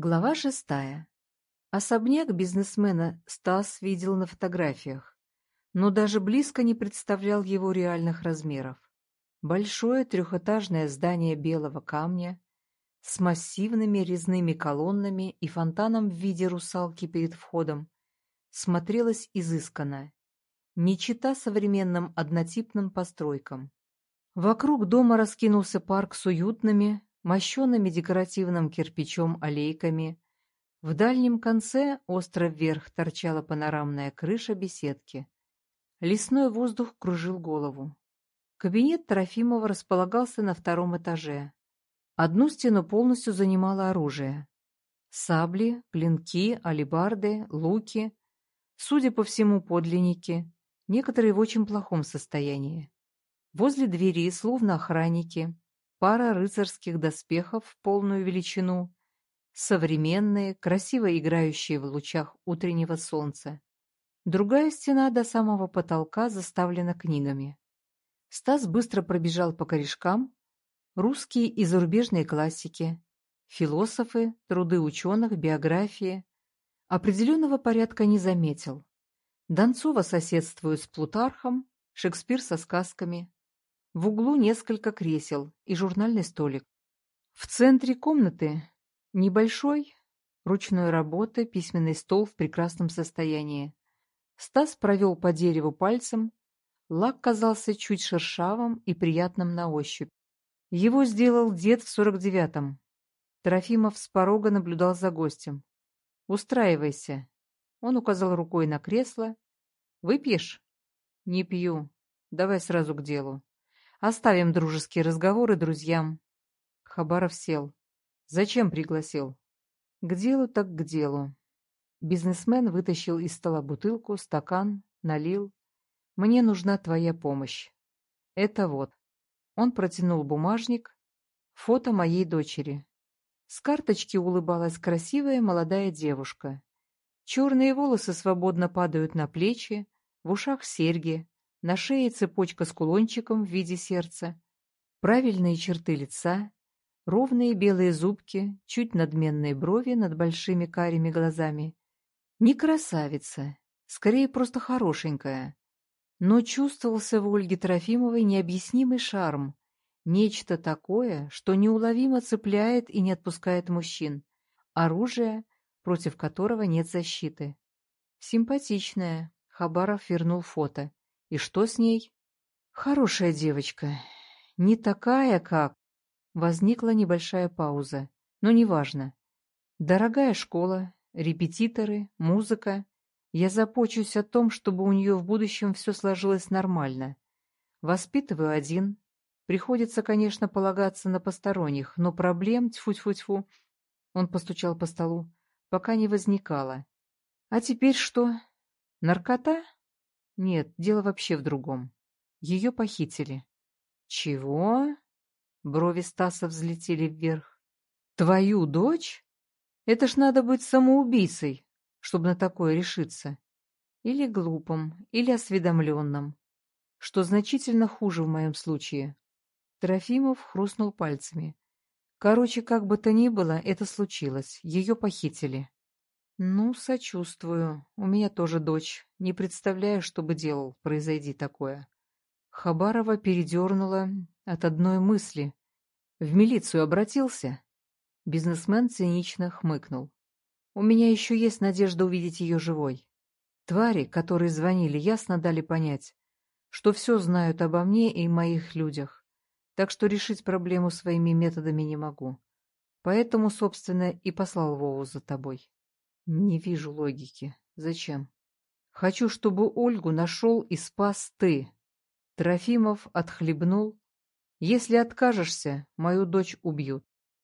Глава шестая. Особняк бизнесмена Стас видел на фотографиях, но даже близко не представлял его реальных размеров. Большое трехэтажное здание белого камня с массивными резными колоннами и фонтаном в виде русалки перед входом смотрелось изысканно, не чита современным однотипным постройкам. Вокруг дома раскинулся парк с уютными, мощенными декоративным кирпичом аллейками. В дальнем конце, остро вверх, торчала панорамная крыша беседки. Лесной воздух кружил голову. Кабинет Трофимова располагался на втором этаже. Одну стену полностью занимало оружие. Сабли, клинки, алебарды, луки. Судя по всему, подлинники. Некоторые в очень плохом состоянии. Возле двери, словно охранники, пара рыцарских доспехов в полную величину, современные, красиво играющие в лучах утреннего солнца. Другая стена до самого потолка заставлена книгами. Стас быстро пробежал по корешкам. Русские и зарубежные классики, философы, труды ученых, биографии. Определенного порядка не заметил. Донцова соседствует с Плутархом, Шекспир со сказками, в углу несколько кресел и журнальный столик. В центре комнаты небольшой, ручной работы, письменный стол в прекрасном состоянии. Стас провел по дереву пальцем, лак казался чуть шершавым и приятным на ощупь. Его сделал дед в сорок девятом. Трофимов с порога наблюдал за гостем. «Устраивайся». Он указал рукой на кресло. «Выпьешь?» «Не пью. Давай сразу к делу». Оставим дружеские разговоры друзьям. Хабаров сел. Зачем пригласил? К делу так к делу. Бизнесмен вытащил из стола бутылку, стакан, налил. Мне нужна твоя помощь. Это вот. Он протянул бумажник. Фото моей дочери. С карточки улыбалась красивая молодая девушка. Черные волосы свободно падают на плечи, в ушах серьги, на шее цепочка с кулончиком в виде сердца, правильные черты лица, ровные белые зубки, чуть надменные брови над большими карими глазами. Не красавица, скорее просто хорошенькая. Но чувствовался в Ольге Трофимовой необъяснимый шарм, нечто такое, что неуловимо цепляет и не отпускает мужчин, оружие, против которого нет защиты. Симпатичная, Хабаров вернул фото. И что с ней? Хорошая девочка. Не такая, как... Возникла небольшая пауза, но неважно. Дорогая школа, репетиторы, музыка. Я започусь о том, чтобы у нее в будущем все сложилось нормально. Воспитываю один. Приходится, конечно, полагаться на посторонних, но проблем, тьфу-тьфу-тьфу, он постучал по столу, пока не возникало. А теперь что? Наркота? Нет, дело вообще в другом. Ее похитили. Чего? Брови Стаса взлетели вверх. Твою дочь? Это ж надо быть самоубийцей, чтобы на такое решиться. Или глупым, или осведомленным. Что значительно хуже в моем случае. Трофимов хрустнул пальцами. Короче, как бы то ни было, это случилось. Ее похитили. «Ну, сочувствую. У меня тоже дочь. Не представляю, что бы делал, произойди такое». Хабарова передернула от одной мысли. «В милицию обратился?» Бизнесмен цинично хмыкнул. «У меня еще есть надежда увидеть ее живой. Твари, которые звонили, ясно дали понять, что все знают обо мне и моих людях, так что решить проблему своими методами не могу. Поэтому, собственно, и послал Вову за тобой». Не вижу логики. Зачем? Хочу, чтобы Ольгу нашел и спас ты. Трофимов отхлебнул. Если откажешься, мою дочь убьют.